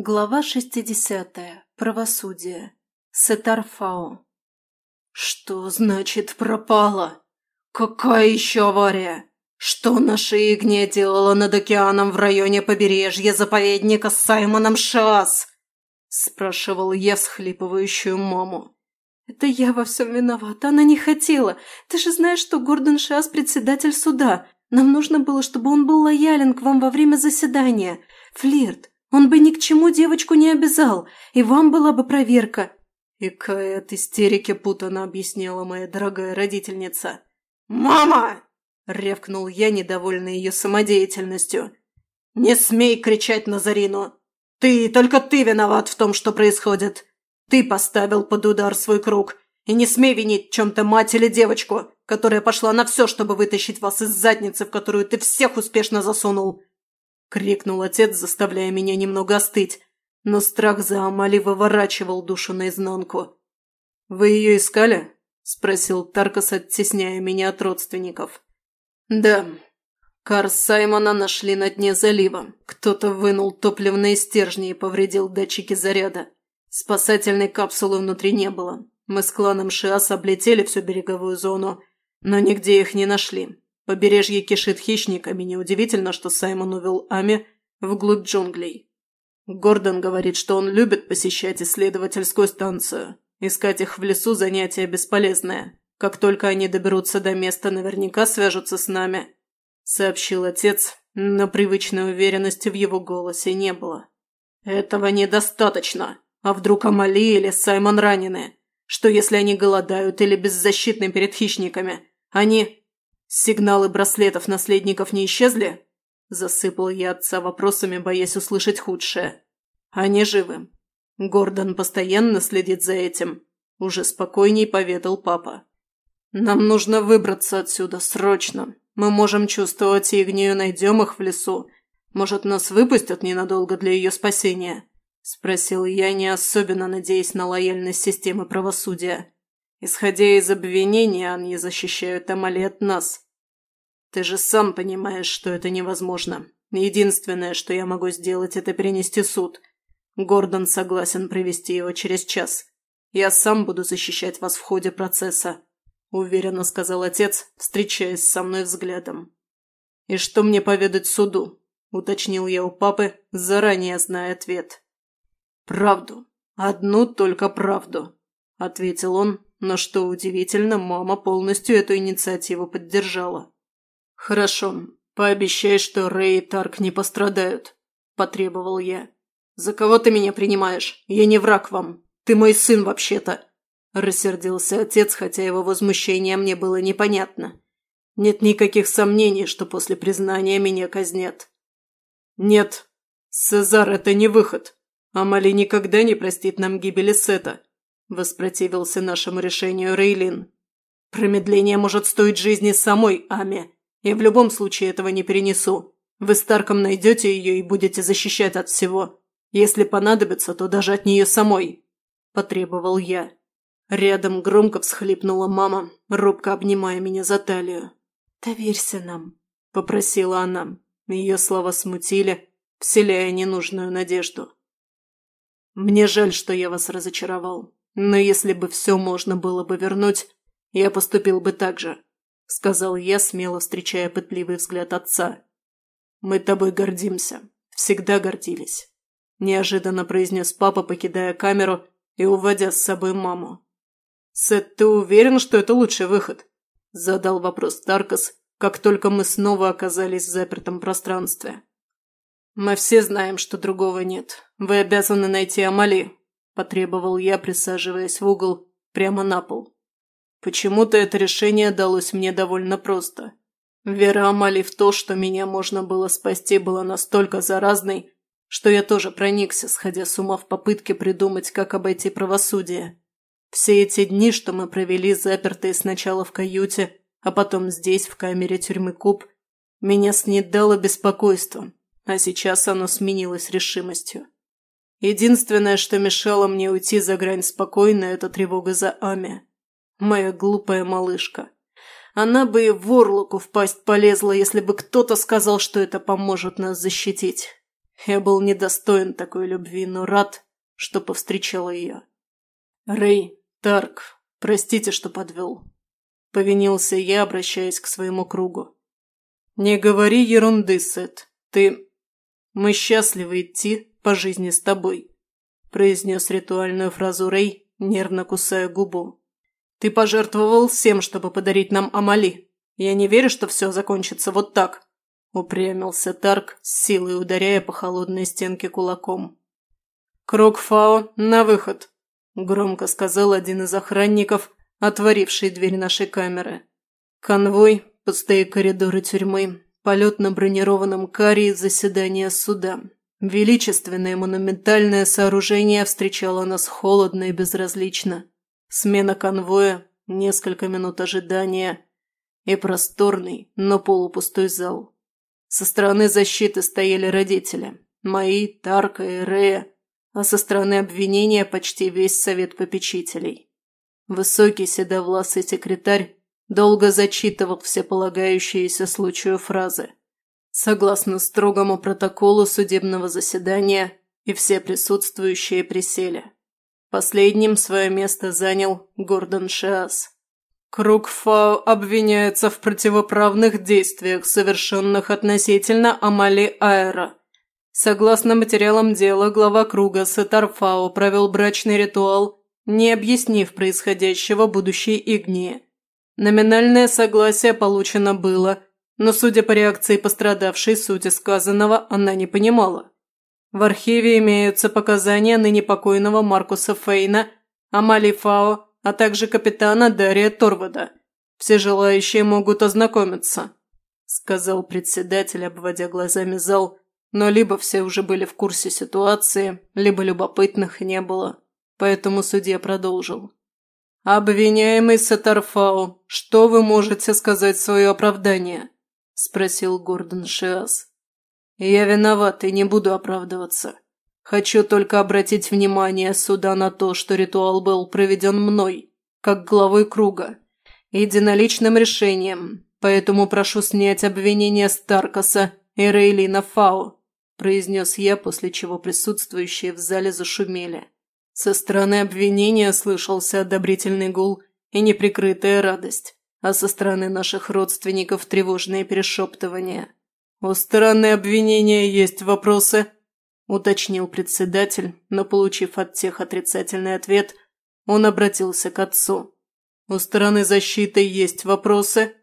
Глава 60. Правосудие. Сетарфао. «Что значит пропала? Какая еще авария? Что наша Игния делала над океаном в районе побережья заповедника с Саймоном Шас?» – спрашивал я всхлипывающую маму. «Это я во всем виновата. Она не хотела. Ты же знаешь, что Гордон Шас – председатель суда. Нам нужно было, чтобы он был лоялен к вам во время заседания. Флирт. Он бы ни к чему девочку не обязал, и вам была бы проверка». И Кая от истерики путано объяснила моя дорогая родительница. «Мама!» – ревкнул я, недовольный ее самодеятельностью. «Не смей кричать на Зарину! Ты, только ты виноват в том, что происходит! Ты поставил под удар свой круг, и не смей винить чем-то мать или девочку, которая пошла на все, чтобы вытащить вас из задницы, в которую ты всех успешно засунул!» – крикнул отец, заставляя меня немного остыть, но страх за Амали выворачивал душу наизнанку. «Вы ее искали?» – спросил Таркас, оттесняя меня от родственников. «Да. Кар Саймона нашли на дне залива. Кто-то вынул топливные стержни и повредил датчики заряда. Спасательной капсулы внутри не было. Мы с кланом Шиас облетели всю береговую зону, но нигде их не нашли. Побережье кишит хищниками, неудивительно, что Саймон увел Ами вглубь джунглей. Гордон говорит, что он любит посещать исследовательскую станцию. Искать их в лесу занятие бесполезное. Как только они доберутся до места, наверняка свяжутся с нами», – сообщил отец, но привычной уверенности в его голосе не было. «Этого недостаточно. А вдруг Амали или Саймон ранены? Что если они голодают или беззащитны перед хищниками? Они...» «Сигналы браслетов наследников не исчезли?» Засыпал я отца вопросами, боясь услышать худшее. «Они живы. Гордон постоянно следит за этим», – уже спокойней поведал папа. «Нам нужно выбраться отсюда, срочно. Мы можем чувствовать Игнию, найдем их в лесу. Может, нас выпустят ненадолго для ее спасения?» – спросил я, не особенно надеясь на лояльность системы правосудия. Исходя из обвинения, они защищают Амали от нас. Ты же сам понимаешь, что это невозможно. Единственное, что я могу сделать, это перенести суд. Гордон согласен провести его через час. Я сам буду защищать вас в ходе процесса», – уверенно сказал отец, встречаясь со мной взглядом. «И что мне поведать суду?» – уточнил я у папы, заранее зная ответ. «Правду. Одну только правду», – ответил он, но, что удивительно, мама полностью эту инициативу поддержала. «Хорошо. Пообещай, что Рэй и Тарк не пострадают», – потребовал я. «За кого ты меня принимаешь? Я не враг вам. Ты мой сын, вообще-то!» Рассердился отец, хотя его возмущение мне было непонятно. Нет никаких сомнений, что после признания меня казнят. «Нет, Цезар – это не выход. Амали никогда не простит нам гибели Сета», – воспротивился нашему решению Рейлин. «Промедление может стоить жизни самой Аме. Я в любом случае этого не перенесу. Вы с Тарком найдете ее и будете защищать от всего. Если понадобится, то даже от нее самой», – потребовал я. Рядом громко всхлипнула мама, робко обнимая меня за талию. «Доверься нам», – попросила она. Ее слова смутили, вселяя ненужную надежду. «Мне жаль, что я вас разочаровал. Но если бы все можно было бы вернуть, я поступил бы так же», – сказал я, смело встречая пытливый взгляд отца. «Мы тобой гордимся. Всегда гордились», – неожиданно произнес папа, покидая камеру и уводя с собой маму. «Сет, ты уверен, что это лучший выход?» – задал вопрос Таркас, как только мы снова оказались в запертом пространстве. «Мы все знаем, что другого нет. Вы обязаны найти Амали», потребовал я, присаживаясь в угол прямо на пол. Почему-то это решение далось мне довольно просто. Вера Амали в то, что меня можно было спасти, была настолько заразной, что я тоже проникся, сходя с ума в попытке придумать, как обойти правосудие. Все эти дни, что мы провели запертые сначала в каюте, а потом здесь, в камере тюрьмы Куб, меня снедало беспокойством, а сейчас оно сменилось решимостью. Единственное, что мешало мне уйти за грань спокойно, это тревога за Ами. Моя глупая малышка. Она бы и в орлуку впасть полезла, если бы кто-то сказал, что это поможет нас защитить. Я был недостоин такой любви, но рад, что повстречал ее. Рэй, Тарк, простите, что подвел. Повинился я, обращаясь к своему кругу. Не говори ерунды, Сет. Ты... Мы счастливы идти по жизни с тобой, произнес ритуальную фразу Рэй, нервно кусая губу. Ты пожертвовал всем, чтобы подарить нам Амали. Я не верю, что все закончится вот так. Упрямился Тарк, с силой ударяя по холодной стенке кулаком. «Крок Фао, на выход!» – громко сказал один из охранников, отворивший дверь нашей камеры. Конвой, пустые коридоры тюрьмы, полет на бронированном каре заседание суда. Величественное монументальное сооружение встречало нас холодно и безразлично. Смена конвоя, несколько минут ожидания и просторный, но полупустой зал. Со стороны защиты стояли родители. Мои, Тарка и Рея, а со стороны обвинения почти весь совет попечителей. Высокий седовласый секретарь долго зачитывал все полагающиеся случаю фразы. Согласно строгому протоколу судебного заседания, и все присутствующие присели. Последним свое место занял Гордон Шиас. Круг Фау обвиняется в противоправных действиях, совершенных относительно Амали Аэра. Согласно материалам дела, глава круга Сетар Фау провел брачный ритуал, не объяснив происходящего будущей Игнии. Номинальное согласие получено было, но, судя по реакции пострадавшей, сути сказанного она не понимала. В архиве имеются показания ныне покойного Маркуса Фейна, Амали Фао, а также капитана Дария Торвода. Все желающие могут ознакомиться», – сказал председатель, обводя глазами зал, но либо все уже были в курсе ситуации, либо любопытных не было. Поэтому судья продолжил. «Обвиняемый Сатарфау, что вы можете сказать в свое оправдание?» – спросил Гордон Шиас. «Я виноват и не буду оправдываться. Хочу только обратить внимание суда на то, что ритуал был проведен мной, как главой круга, единоличным решением, поэтому прошу снять обвинение Старкаса и Рейлина Фау», произнес я, после чего присутствующие в зале зашумели. Со стороны обвинения слышался одобрительный гул и неприкрытая радость, а со стороны наших родственников тревожные перешептывания. «У стороны обвинения есть вопросы?» уточнил председатель, но, получив от тех отрицательный ответ, он обратился к отцу. «У стороны защиты есть вопросы?»